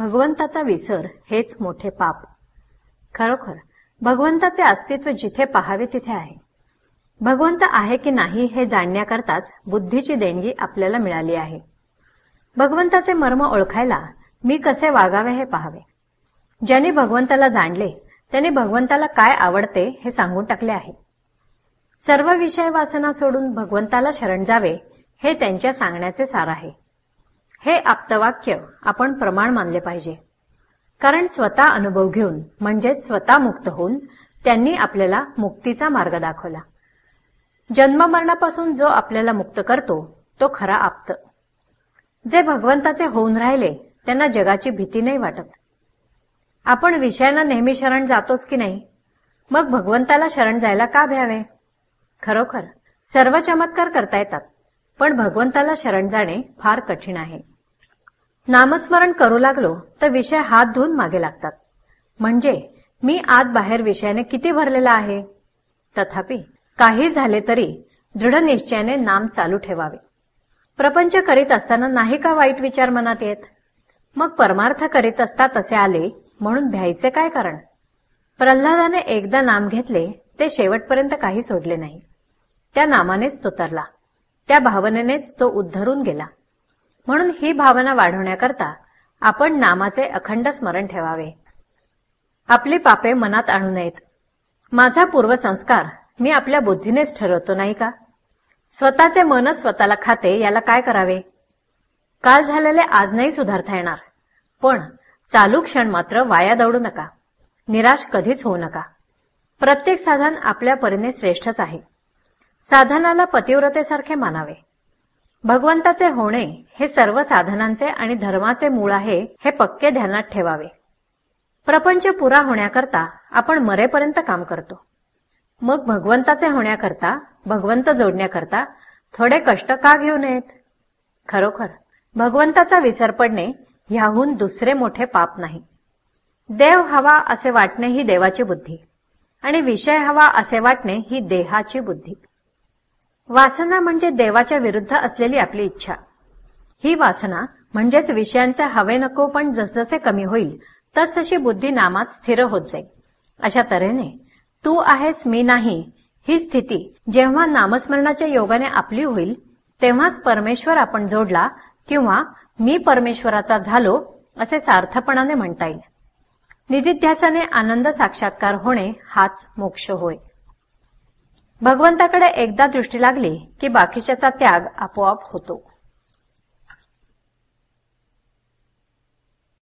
भगवंताचा विसर हेच मोठे पाप. खरोखर भगवंताचे अस्तित्व जिथे पाहावे तिथे आहे. भगवंत आहे की नाही हे जाणण्याकरताच बुद्धीची देणगी आपल्याला मिळाली आहे. भगवंताचे मर्म ओळखायला मी कसे वागावे हे पाहावे? ज्यांनी भगवंताला जाणले त्यांनी भगवंताला काय आवडते हे सांगून टाकले आहे. सर्व विषय वासना सोडून भगवंताला शरण जावे हे त्यांच्या सांगण्याचे सार आहे. हे आप्तवाक्य आपण प्रमाण मानले पाहिजे. कारण स्वतः अनुभव घेऊन म्हणजेच स्वतः मुक्त होऊन त्यांनी आपल्याला मुक्तीचा मार्ग दाखवला. जन्ममरणापासून जो आपल्याला मुक्त करतो तो खरा आप्त. जे भगवंताचे होऊन राहिले त्यांना जगाची भीती नाही वाटत. आपण विषयांना नेहमी शरण जातोच की नाही? मग भगवंताला शरण जायला का भ्यावे? खरोखर सर्व चमत्कार करता येतात पण भगवंताला शरण जाणे फार कठीण आहे. नामस्मरण करू लागलो तर विषय हात धुवून मागे लागतात. म्हणजे मी आत बाहेर विषयाने किती भरलेला आहे? तथापि काही झाले तरी दृढ निश्चयाने नाम चालू ठेवावे. प्रपंच करीत असताना नाही का वाईट विचार मनात येत? मग परमार्थ करीत असता तसे आले म्हणून भ्यायचे काय कारण? प्रल्हादाने एकदा नाम घेतले ते शेवटपर्यंत काही सोडले नाही. त्या नामानेच तो तरला. त्या भावनेनेच तो उद्धरून गेला. म्हणून ही भावना वाढवण्याकरता आपण नामाचे अखंड स्मरण ठेवावे. आपली पापे मनात आणू नयेत. माझा पूर्वसंस्कार मी आपल्या बुद्धीनेच ठरवतो नाही का? स्वतःचे मनच स्वतःला खाते याला काय करावे? काल झालेले आज नाही सुधारता येणार. पण चालू क्षण मात्र वाया दौडू नका. निराश कधीच होऊ नका. प्रत्येक साधन आपल्या परीने श्रेष्ठच आहे. साधनाला पतिव्रतेसारखे मानावे. भगवंताचे होणे हे सर्व साधनांचे आणि धर्माचे मूळ आहे हे पक्के ध्यानात ठेवावे. प्रपंच पुरा होण्याकरता आपण मरेपर्यंत काम करतो. मग भगवंताचे होण्याकरता भगवंत जोडण्याकरता थोडे कष्ट का घेऊ नयेत? खरोखर भगवंताचा विसर पडणे ह्याहून दुसरे मोठे पाप नाही. देव हवा असे वाटणे ही देवाची बुद्धी. आणि विषय हवा असे वाटणे ही देहाची बुद्धी. वासना म्हणजे देवाच्या विरुद्ध असलेली आपली इच्छा. ही वासना म्हणजेच विषयांचे हवे नको पण जसजसे कमी होईल तसतशी बुद्धी नामात स्थिर होत जाईल. अशा तऱ्हेने तू आहेस मी नाही ही स्थिती जेव्हा नामस्मरणाच्या योगाने आपली होईल तेव्हाच परमेश्वर आपण जोडला किंवा मी परमेश्वराचा झालो असे सार्थपणाने म्हणता येईल. निधिध्यासाने आनंद साक्षात्कार होणे हाच मोक्ष होय. भगवंताकडे एकदा दृष्टी लागली की बाकीच्याचा त्याग आपोआप होतो.